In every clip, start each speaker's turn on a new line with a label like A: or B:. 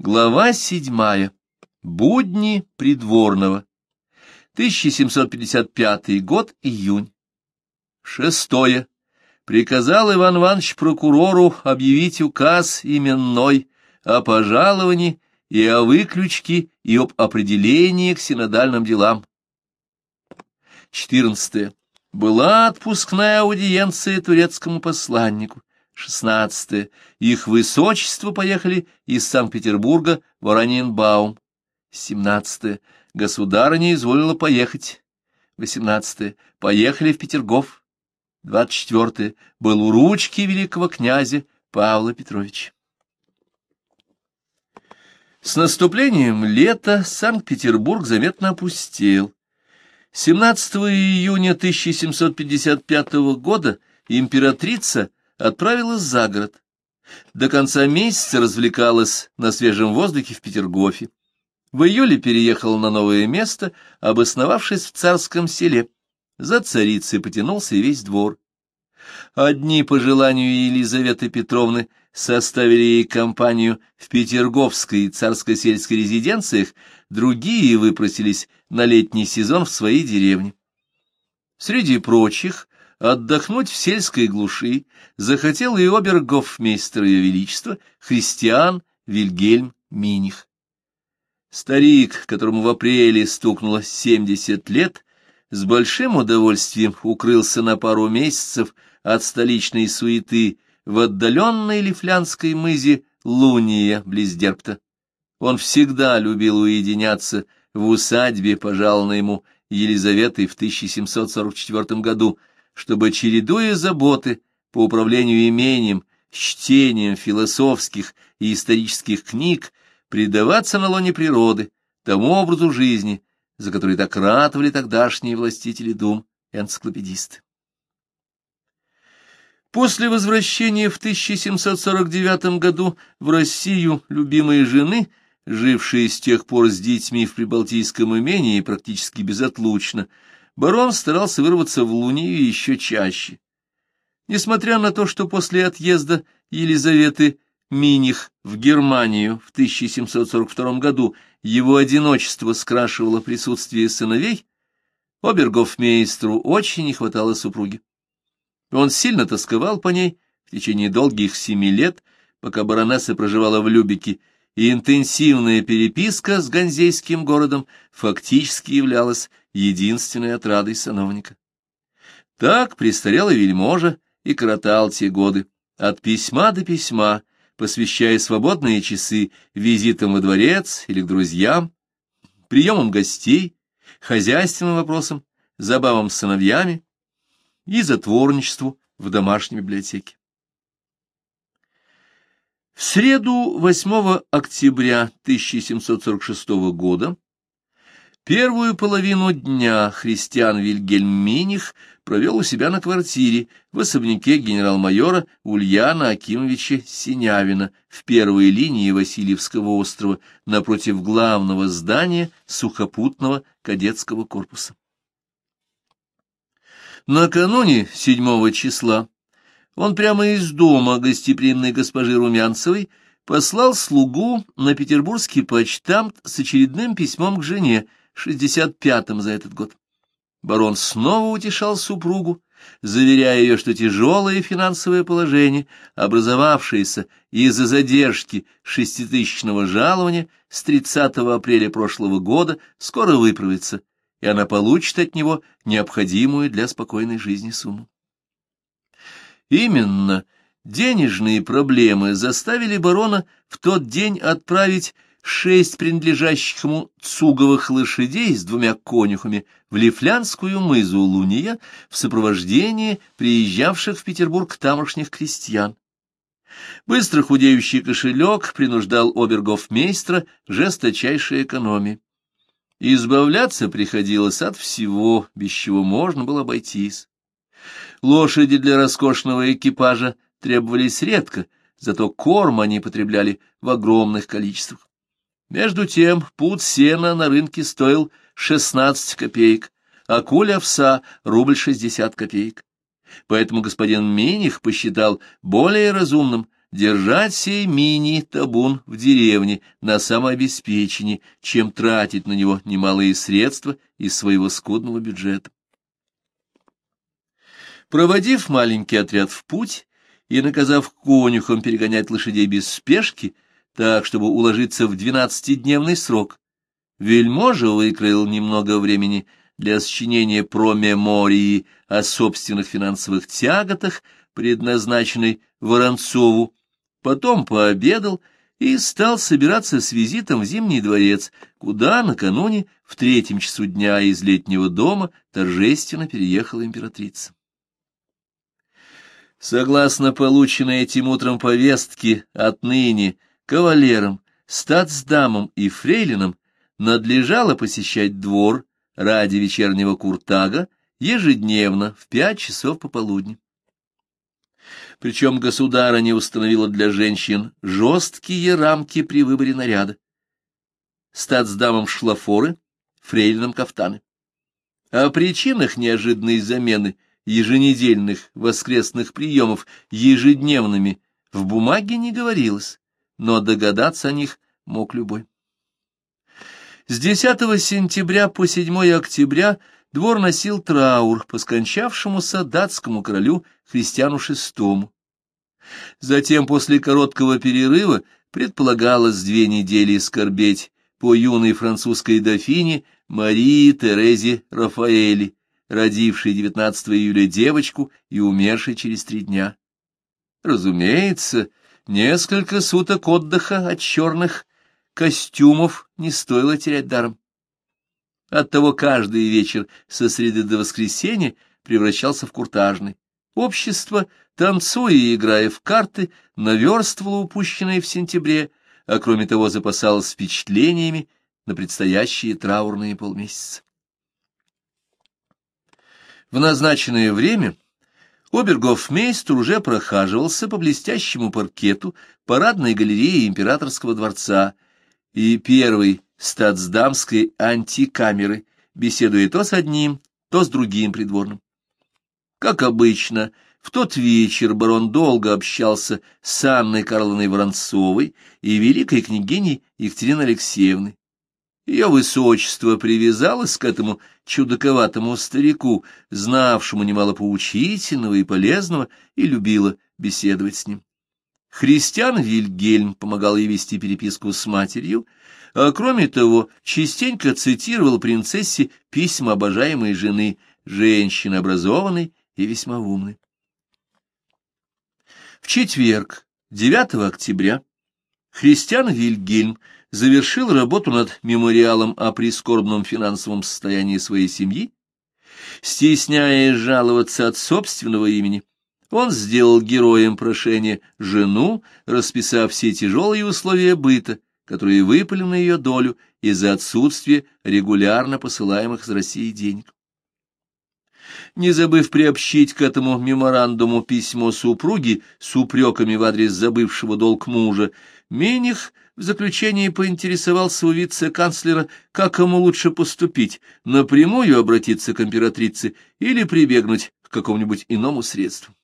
A: Глава седьмая. Будни придворного. 1755 год, июнь. Шестое. Приказал Иван Иванович прокурору объявить указ именной о пожаловании и о выключке и об определении к синодальным делам. Четырнадцатое. Была отпускная аудиенция турецкому посланнику. Шестнадцатое. Их высочество поехали из Санкт-Петербурга в Ораньенбаум. Семнадцатое. Государыня изволила поехать. Восемнадцатое. Поехали в Петергоф. Двадцать четвертое. Был у ручки великого князя Павла Петровича. С наступлением лета Санкт-Петербург заметно опустел. 17 июня 1755 года императрица отправилась за город. До конца месяца развлекалась на свежем воздухе в Петергофе. В июле переехала на новое место, обосновавшись в царском селе. За царицей потянулся весь двор. Одни, по желанию Елизаветы Петровны, составили ей компанию в Петерговской и царско-сельской резиденциях, другие выпросились на летний сезон в свои деревни. Среди прочих отдохнуть в сельской глуши захотел и обергофмейстер Ее Величества Христиан Вильгельм Миних. Старик, которому в апреле стукнуло семьдесят лет, с большим удовольствием укрылся на пару месяцев от столичной суеты в отдаленной лифлянской мызе Луния близ Дерпта. Он всегда любил уединяться в усадьбе, пожалованной ему Елизаветой в 1744 году, чтобы, чередуя заботы по управлению имением, чтением философских и исторических книг, предаваться на лоне природы, тому образу жизни, за который так ратовали тогдашние властители дум и энциклопедисты. После возвращения в 1749 году в Россию любимой жены, жившей с тех пор с детьми в Прибалтийском имении практически безотлучно, барон старался вырваться в Лунию еще чаще. Несмотря на то, что после отъезда Елизаветы Миних в Германию в 1742 году его одиночество скрашивало присутствие сыновей, обергофмейстру очень не хватало супруги. Он сильно тосковал по ней в течение долгих семи лет, пока баронесса проживала в Любике, и интенсивная переписка с ганзейским городом фактически являлась единственной отрадой сановника. Так престарелый вельможа и коротал те годы, от письма до письма, посвящая свободные часы визитам во дворец или к друзьям, приемам гостей, хозяйственным вопросам, забавам с сыновьями и затворничеству в домашней библиотеке. В среду 8 октября 1746 года Первую половину дня христиан Вильгельм Миних провел у себя на квартире в особняке генерал-майора Ульяна Акимовича Синявина в первой линии Васильевского острова напротив главного здания сухопутного кадетского корпуса. Накануне 7 числа он прямо из дома гостеприимной госпожи Румянцевой послал слугу на петербургский почтамт с очередным письмом к жене, шестьдесят пятом за этот год. Барон снова утешал супругу, заверяя ее, что тяжелое финансовое положение, образовавшееся из-за задержки шеститысячного жалования с 30 апреля прошлого года, скоро выправится, и она получит от него необходимую для спокойной жизни сумму. Именно денежные проблемы заставили барона в тот день отправить шесть принадлежащих ему цуговых лошадей с двумя конюхами в Лифлянскую мызу Луния в сопровождении приезжавших в Петербург тамошних крестьян. Быстро худеющий кошелек принуждал обергофмейстра жесточайшей экономии. Избавляться приходилось от всего, без чего можно было обойтись. Лошади для роскошного экипажа требовались редко, зато корм они потребляли в огромных количествах. Между тем пуд сена на рынке стоил 16 копеек, а куль овса — рубль 60 копеек. Поэтому господин Миних посчитал более разумным держать сей мини-табун в деревне на самообеспечении, чем тратить на него немалые средства из своего скудного бюджета. Проводив маленький отряд в путь и наказав конюхам перегонять лошадей без спешки, так, чтобы уложиться в двенадцатидневный срок, вельможа выкроил немного времени для сочинения промемории о собственных финансовых тяготах, предназначенной Воронцову, потом пообедал и стал собираться с визитом в Зимний дворец, куда накануне в третьем часу дня из летнего дома торжественно переехала императрица. Согласно полученной этим утром повестке, отныне кавалерам, статсдамам и фрейлинам надлежало посещать двор ради вечернего куртага ежедневно в пять часов пополудни. Причем государыня установила для женщин жесткие рамки при выборе наряда. Статсдамам шлафоры, фрейлинам кафтаны. О причинах неожиданной замены еженедельных воскресных приемов ежедневными в бумаге не говорилось, но догадаться о них мог любой. С 10 сентября по 7 октября двор носил траур по скончавшемуся датскому королю Христиану VI. Затем, после короткого перерыва, предполагалось две недели скорбеть по юной французской дофине Марии Терезе Рафаэли, родившей 19 июля девочку и умершей через три дня. Разумеется, несколько суток отдыха от черных костюмов не стоило терять даром. Оттого каждый вечер со среды до воскресенья превращался в куртажный. Общество, танцуя и играя в карты, наверстывало упущенное в сентябре, а кроме того запасалось впечатлениями на предстоящие траурные полмесяца. В назначенное время обергофмейстер уже прохаживался по блестящему паркету парадной галереи императорского дворца — и первой статсдамской антикамеры, беседуя то с одним, то с другим придворным. Как обычно, в тот вечер барон долго общался с Анной Карловной Воронцовой и великой княгиней Екатериной Алексеевной. Ее высочество привязалось к этому чудаковатому старику, знавшему немало поучительного и полезного, и любила беседовать с ним. Христиан Вильгельм помогал ей вести переписку с матерью, а кроме того частенько цитировал принцессе письма обожаемой жены, женщины образованной и весьма умной. В четверг, 9 октября, Христиан Вильгельм завершил работу над мемориалом о прискорбном финансовом состоянии своей семьи, стесняясь жаловаться от собственного имени, он сделал героем прошения жену, расписав все тяжелые условия быта, которые выпали на ее долю из-за отсутствия регулярно посылаемых из России денег. Не забыв приобщить к этому меморандуму письмо супруги с упреками в адрес забывшего долг мужа, Миних в заключении поинтересовался у вице-канцлера, как ему лучше поступить, напрямую обратиться к императрице или прибегнуть к какому-нибудь иному средству.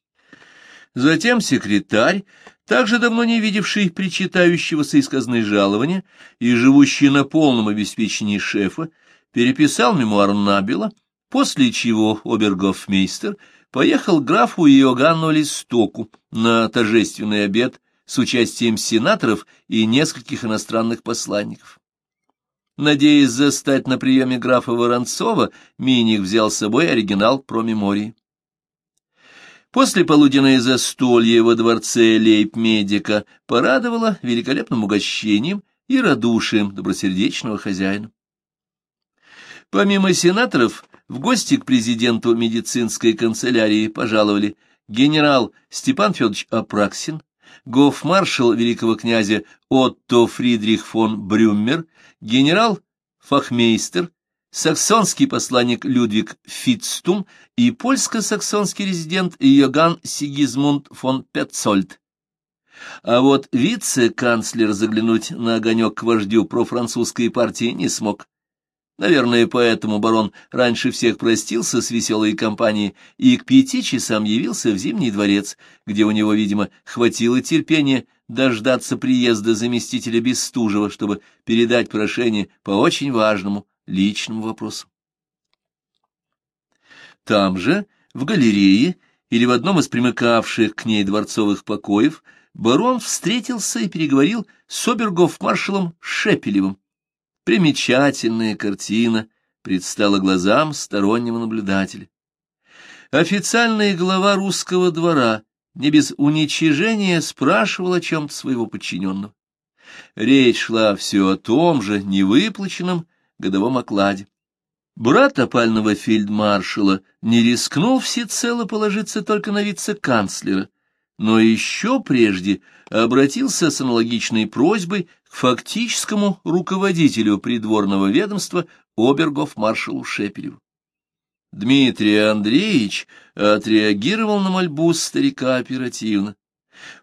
A: Затем секретарь, также давно не видевший причитающегося из казны жалования и живущий на полном обеспечении шефа, переписал мемуар Набела, после чего обергофмейстер поехал к графу Иоганну Листоку на торжественный обед с участием сенаторов и нескольких иностранных посланников. Надеясь застать на приеме графа Воронцова, Миних взял с собой оригинал про мемории. После полуденное застолье во дворце лейб-медика порадовало великолепным угощением и радушием добросердечного хозяина. Помимо сенаторов, в гости к президенту медицинской канцелярии пожаловали генерал Степан Федорович Апраксин, гофмаршал великого князя Отто Фридрих фон Брюммер, генерал Фахмейстер, саксонский посланник Людвиг Фитстум и польско-саксонский резидент Йоган Сигизмунд фон Петцольд. А вот вице-канцлер заглянуть на огонек к вождю профранцузской партии не смог. Наверное, поэтому барон раньше всех простился с веселой компанией и к пяти часам явился в Зимний дворец, где у него, видимо, хватило терпения дождаться приезда заместителя Бестужева, чтобы передать прошение по очень важному личному вопросу. Там же, в галерее или в одном из примыкавших к ней дворцовых покоев, барон встретился и переговорил с обергов-маршалом Шепелевым, Примечательная картина предстала глазам стороннего наблюдателя. Официальный глава русского двора не без уничижения спрашивал о чем-то своего подчиненного. Речь шла все о том же невыплаченном годовом окладе. Брат опального фельдмаршала не рискнул всецело положиться только на вице-канцлера, но еще прежде обратился с аналогичной просьбой к фактическому руководителю придворного ведомства обергов-маршалу Шепелеву. Дмитрий Андреевич отреагировал на мольбу старика оперативно.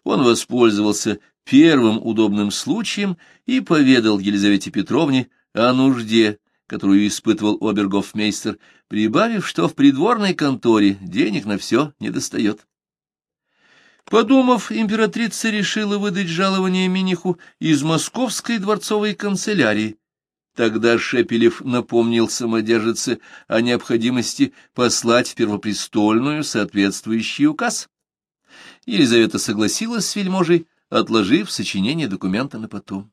A: Он воспользовался первым удобным случаем и поведал Елизавете Петровне о нужде, которую испытывал обергофмейстер, прибавив, что в придворной конторе денег на все не достает. Подумав, императрица решила выдать жалование Миниху из московской дворцовой канцелярии. Тогда Шепелев напомнил самодержице о необходимости послать в Первопрестольную соответствующий указ. Елизавета согласилась с вельможей, отложив сочинение документа на потом.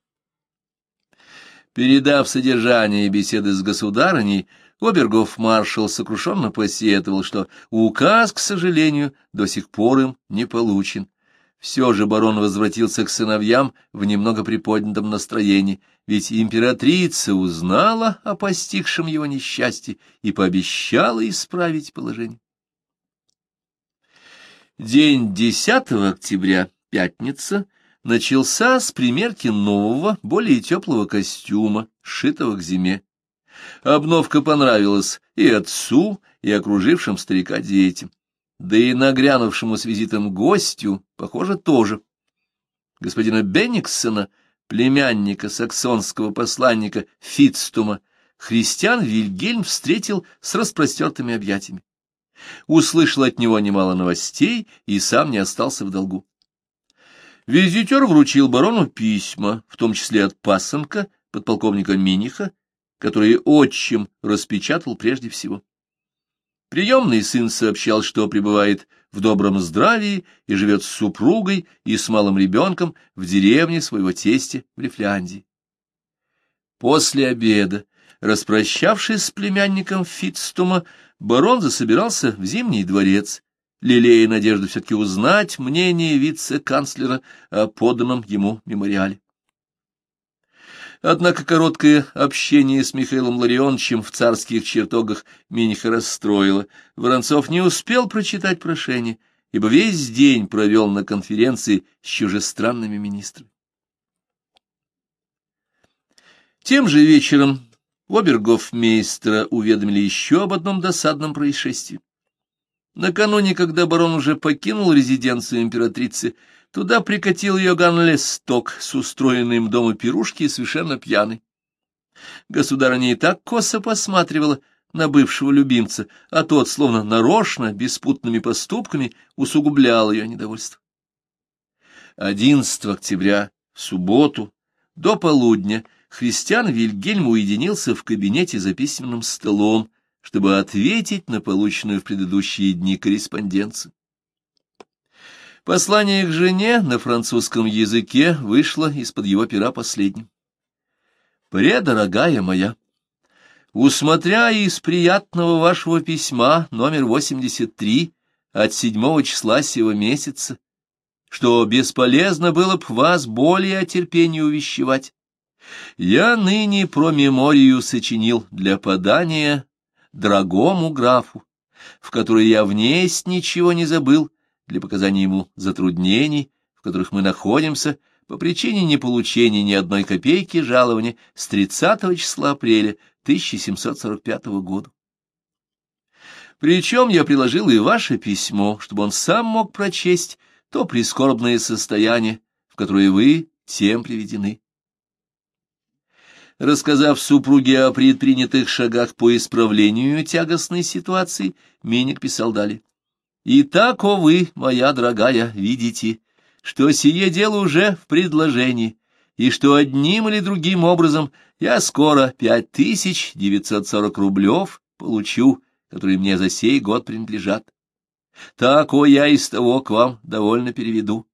A: Передав содержание беседы с государыней, Обергов-маршал сокрушенно посетовал, что указ, к сожалению, до сих пор им не получен. Все же барон возвратился к сыновьям в немного приподнятом настроении, ведь императрица узнала о постигшем его несчастье и пообещала исправить положение. День 10 октября, пятница, начался с примерки нового, более теплого костюма, сшитого к зиме. Обновка понравилась и отцу, и окружившим старика детям. Да и нагрянувшему с визитом гостю, похоже, тоже. Господина Бенниксона, племянника саксонского посланника Фитстума, христиан Вильгельм встретил с распростертыми объятиями. Услышал от него немало новостей и сам не остался в долгу. Визитер вручил барону письма, в том числе от пасынка, подполковника Миниха, которые отчим распечатал прежде всего. Приемный сын сообщал, что пребывает в добром здравии и живет с супругой и с малым ребенком в деревне своего тестя в Лифляндии. После обеда, распрощавшись с племянником Фитстума, барон засобирался в Зимний дворец, лелея надежду все-таки узнать мнение вице-канцлера о поданном ему мемориале. Однако короткое общение с Михаилом Ларионовичем в царских чертогах Миниха расстроило. Воронцов не успел прочитать прошение, ибо весь день провел на конференции с чужестранными министрами. Тем же вечером обергофмейстера уведомили еще об одном досадном происшествии. Накануне, когда барон уже покинул резиденцию императрицы, Туда прикатил Йоган Лесток с устроенным дома пирушки и совершенно пьяный. Государыня и так косо посматривала на бывшего любимца, а тот, словно нарочно, беспутными поступками, усугублял ее недовольство. 11 октября, в субботу, до полудня, христиан Вильгельм уединился в кабинете за письменным столом, чтобы ответить на полученную в предыдущие дни корреспонденцию. Послание к жене на французском языке вышло из-под его пера последним. «Предорогая моя, усмотря из приятного вашего письма номер 83 от 7 числа сего месяца, что бесполезно было б вас более о терпении увещевать, я ныне про меморию сочинил для подания дорогому графу, в которой я внесть ничего не забыл, для показания ему затруднений, в которых мы находимся по причине неполучения ни одной копейки жалования с 30 числа апреля 1745 года. Причем я приложил и ваше письмо, чтобы он сам мог прочесть то прискорбное состояние, в которое вы тем приведены. Рассказав супруге о предпринятых шагах по исправлению тягостной ситуации, Миник писал далее. «Итак, о вы, моя дорогая, видите, что сие дело уже в предложении, и что одним или другим образом я скоро пять тысяч девятьсот сорок рублев получу, которые мне за сей год принадлежат. Так, о, я из того к вам довольно переведу,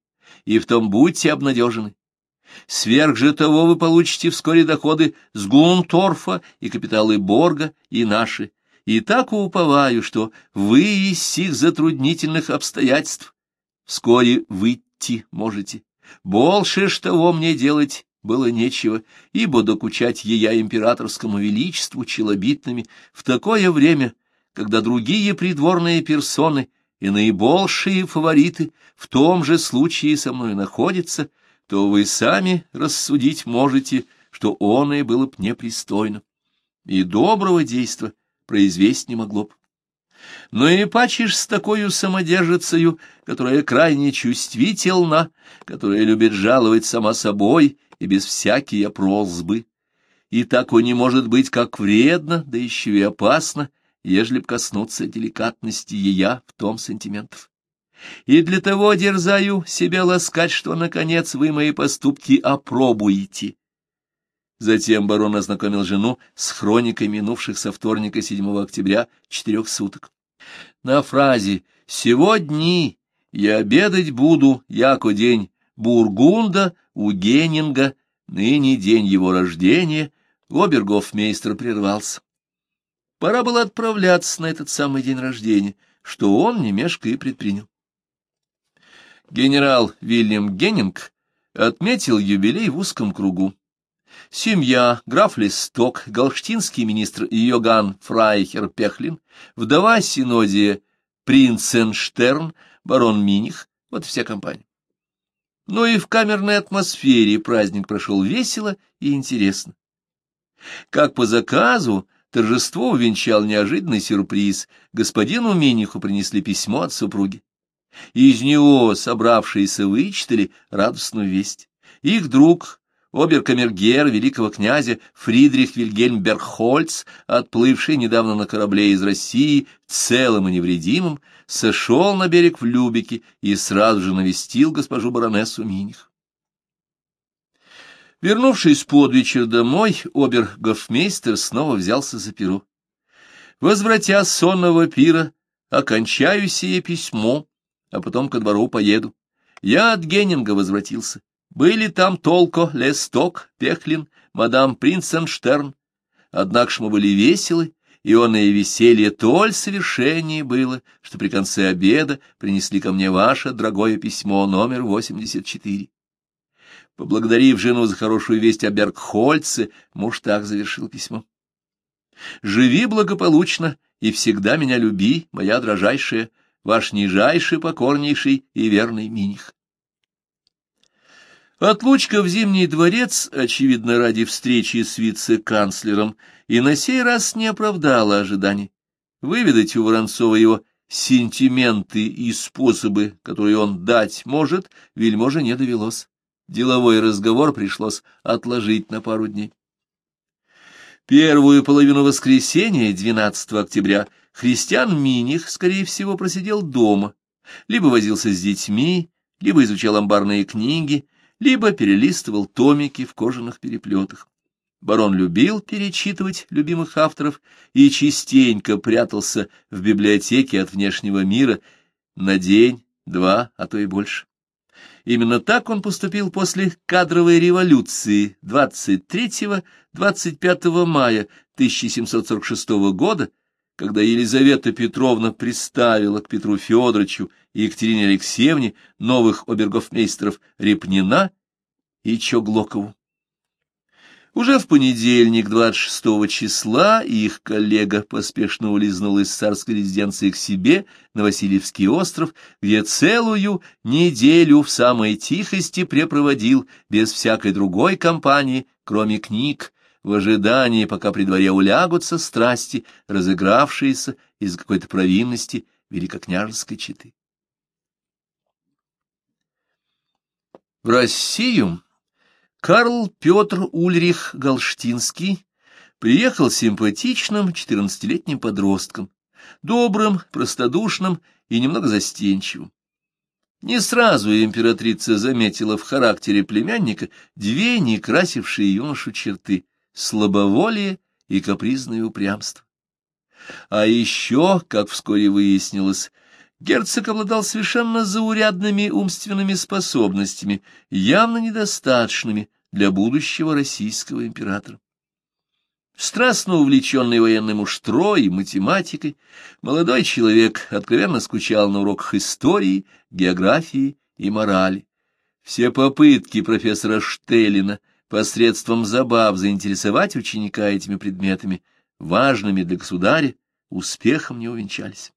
A: и в том будьте обнадежены. Сверх же того вы получите вскоре доходы с Гунторфа и капиталы Борга и наши. И так уповаю, что вы из сих затруднительных обстоятельств вскоре выйти можете. Больше ж того мне делать было нечего, ибо докучать ея императорскому величеству челобитными в такое время, когда другие придворные персоны и наибольшие фавориты в том же случае со мной находятся, то вы сами рассудить можете, что оное было б непристойно, и доброго действа произвести не могло б. Но и пачешь с такой самодержицею, которая крайне чувствительна, которая любит жаловать сама собой и без всякие просьбы. И тако не может быть как вредно, да еще и опасно, ежели б коснуться деликатности ея в том сантиментов. И для того дерзаю себя ласкать, что, наконец, вы мои поступки опробуете. Затем барон ознакомил жену с хроникой минувших со вторника 7 октября четырех суток. На фразе «Сегодня я обедать буду, яко день Бургунда у Геннинга, ныне день его рождения», обергофмейстер прервался. Пора было отправляться на этот самый день рождения, что он, не мешкая, и предпринял. Генерал Вильям Геннинг отметил юбилей в узком кругу. Семья, граф Листок, галштинский министр Йоган Фрайхер Пехлин, вдова Синодия Принценштерн, барон Миних, вот вся компания. Но и в камерной атмосфере праздник прошел весело и интересно. Как по заказу, торжество увенчал неожиданный сюрприз. Господину Миниху принесли письмо от супруги. Из него собравшиеся вычитали радостную весть. Их друг, оберкамергер великого князя Фридрих Вильгельм Берхольц, отплывший недавно на корабле из России, целым и невредимым, сошел на берег в Любике и сразу же навестил госпожу баронессу Миних. Вернувшись под вечер домой, обер-гофмейстер снова взялся за перо. Возвратя сонного пира, окончаю сие письмо, а потом ко двору поеду. Я от Геннинга возвратился. Были там Толко, Лесток, Пехлин, мадам Принценштерн. Однако ж мы были веселы, и оное веселье толь совершеннее было, что при конце обеда принесли ко мне ваше дорогое письмо номер 84. Поблагодарив жену за хорошую весть о Бергхольце, муж так завершил письмо. «Живи благополучно и всегда меня люби, моя дрожайшая, ваш нижайший, покорнейший и верный Миних. Отлучка в Зимний дворец, очевидно, ради встречи с вице-канцлером, и на сей раз не оправдала ожиданий. Выведать у Воронцова его сентименты и способы, которые он дать может, вельможе не довелось. Деловой разговор пришлось отложить на пару дней. Первую половину воскресенья, 12 октября, Христиан Миних, скорее всего, просидел дома, либо возился с детьми, либо изучал амбарные книги, либо перелистывал томики в кожаных переплетах. Барон любил перечитывать любимых авторов и частенько прятался в библиотеке от внешнего мира на день, два, а то и больше. Именно так он поступил после кадровой революции 23-25 мая 1746 года, когда Елизавета Петровна представила к Петру Федоровичу и Екатерине Алексеевне новых обергофмейстеров Репнина и Чоглокову. Уже в понедельник, 26 числа, их коллега поспешно улизнул из царской резиденции к себе на Васильевский остров, где целую неделю в самой тихости препроводил без всякой другой компании, кроме книг, в ожидании, пока при дворе улягутся страсти, разыгравшиеся из какой-то провинности великокняжеской четы. В Россию Карл Петр Ульрих Галштинский приехал симпатичным четырнадцатилетним подростком, добрым, простодушным и немного застенчивым. Не сразу императрица заметила в характере племянника две некрасившие юношу черты — слабоволие и капризное упрямство. А еще, как вскоре выяснилось, герцог обладал совершенно заурядными умственными способностями, явно недостаточными для будущего российского императора. Страстно увлеченный военным уштро и математикой, молодой человек откровенно скучал на уроках истории, географии и морали. Все попытки профессора Штеллина посредством забав заинтересовать ученика этими предметами, важными для государя, успехом не увенчались.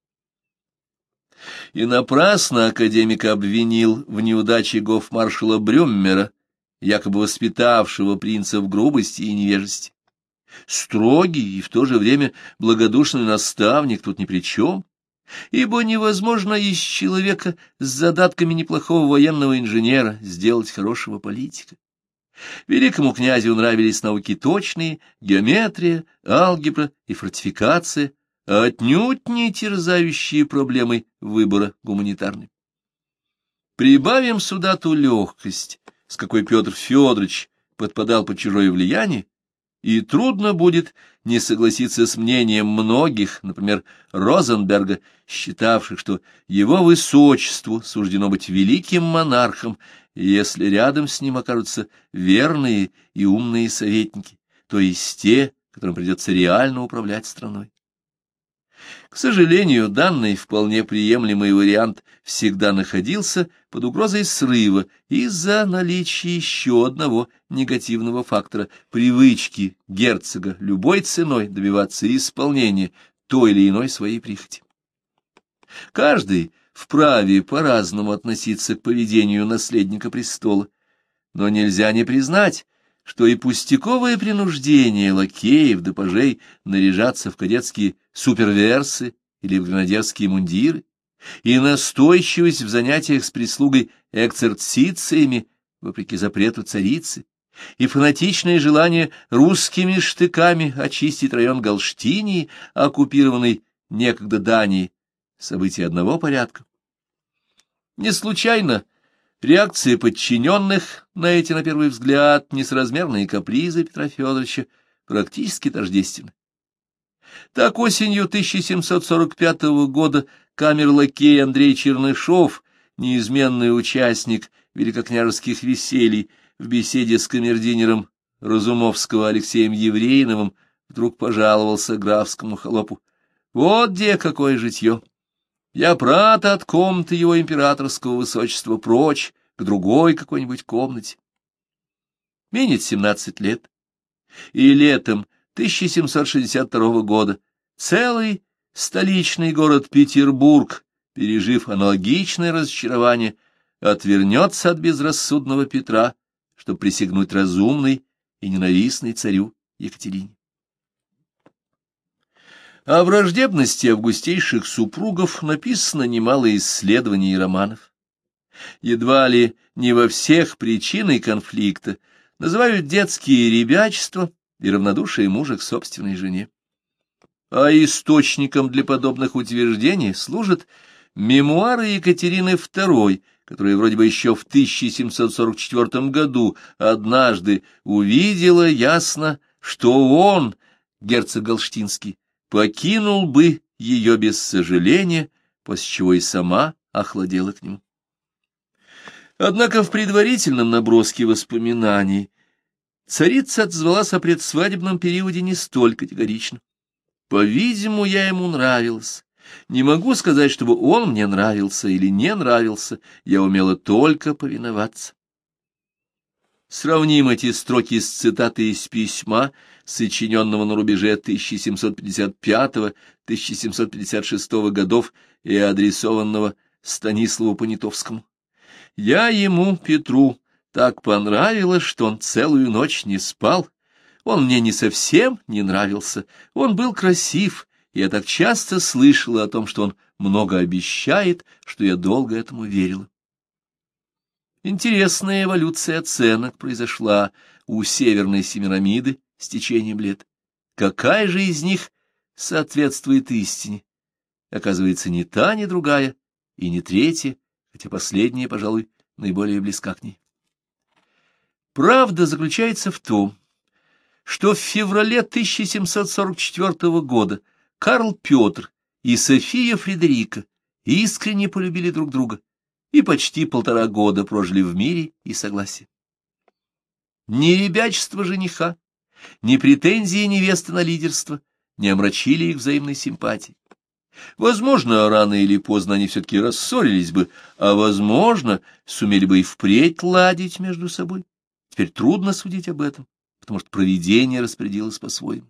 A: И напрасно академик обвинил в неудаче гофмаршала Брюммера, якобы воспитавшего принца в грубости и невежести. Строгий и в то же время благодушный наставник тут ни при чем, ибо невозможно из человека с задатками неплохого военного инженера сделать хорошего политика. Великому князю нравились науки точные, геометрия, алгебра и фортификация, а отнюдь не терзающие проблемой выбора гуманитарной. Прибавим сюда ту легкость, с какой Петр Федорович подпадал под чужое влияние, и трудно будет не согласиться с мнением многих, например, Розенберга, считавших, что его высочеству суждено быть великим монархом, если рядом с ним окажутся верные и умные советники, то есть те, которым придется реально управлять страной. К сожалению, данный вполне приемлемый вариант всегда находился под угрозой срыва из-за наличия еще одного негативного фактора — привычки герцога любой ценой добиваться исполнения той или иной своей прихоти. Каждый вправе по-разному относиться к поведению наследника престола, но нельзя не признать, что и пустяковое принуждение лакеев да пажей наряжаться в кадетские суперверсы или в гранадерские мундиры, и настойчивость в занятиях с прислугой экзерцициями, вопреки запрету царицы, и фанатичное желание русскими штыками очистить район Галштинии, оккупированный некогда Данией, события одного порядка. Не случайно Реакция подчиненных на эти, на первый взгляд, несразмерные капризы Петра Федоровича практически тождественны. Так осенью 1745 года камер-лакей Андрей Чернышов, неизменный участник великокняжеских веселий, в беседе с камердинером Разумовского Алексеем Еврейновым вдруг пожаловался графскому холопу. «Вот где какое житье! Я прат от комнаты его императорского высочества прочь, к другой какой-нибудь комнате. Минет семнадцать лет, и летом 1762 года целый столичный город Петербург, пережив аналогичное разочарование, отвернется от безрассудного Петра, чтобы присягнуть разумной и ненавистной царю Екатерине. О враждебности августейших супругов написано немало исследований и романов. Едва ли не во всех причиной конфликта называют детские ребячества и равнодушие мужа к собственной жене. А источником для подобных утверждений служат мемуары Екатерины II, которая вроде бы еще в 1744 году однажды увидела ясно, что он, герцог Галштинский, покинул бы ее без сожаления, после чего и сама охладела к нему. Однако в предварительном наброске воспоминаний царица отзвалась о предсвадебном периоде не столь категорично. По-видимому, я ему нравилась. Не могу сказать, чтобы он мне нравился или не нравился, я умела только повиноваться. Сравним эти строки с цитатой из письма, сочиненного на рубеже 1755-1756 годов и адресованного Станиславу Понятовскому. «Я ему, Петру, так понравилось, что он целую ночь не спал. Он мне не совсем не нравился, он был красив, и я так часто слышала о том, что он много обещает, что я долго этому верила. Интересная эволюция оценок произошла у Северной Семирамиды с течением лет. Какая же из них соответствует истине? Оказывается, ни та, ни другая, и ни третья, хотя последняя, пожалуй, наиболее близка к ней. Правда заключается в том, что в феврале 1744 года Карл Петр и София Фредерика искренне полюбили друг друга и почти полтора года прожили в мире и согласии. Ни ребячество жениха, ни претензии невесты на лидерство не омрачили их взаимной симпатии. Возможно, рано или поздно они все-таки рассорились бы, а, возможно, сумели бы и впредь ладить между собой. Теперь трудно судить об этом, потому что провидение распорядилось по-своему.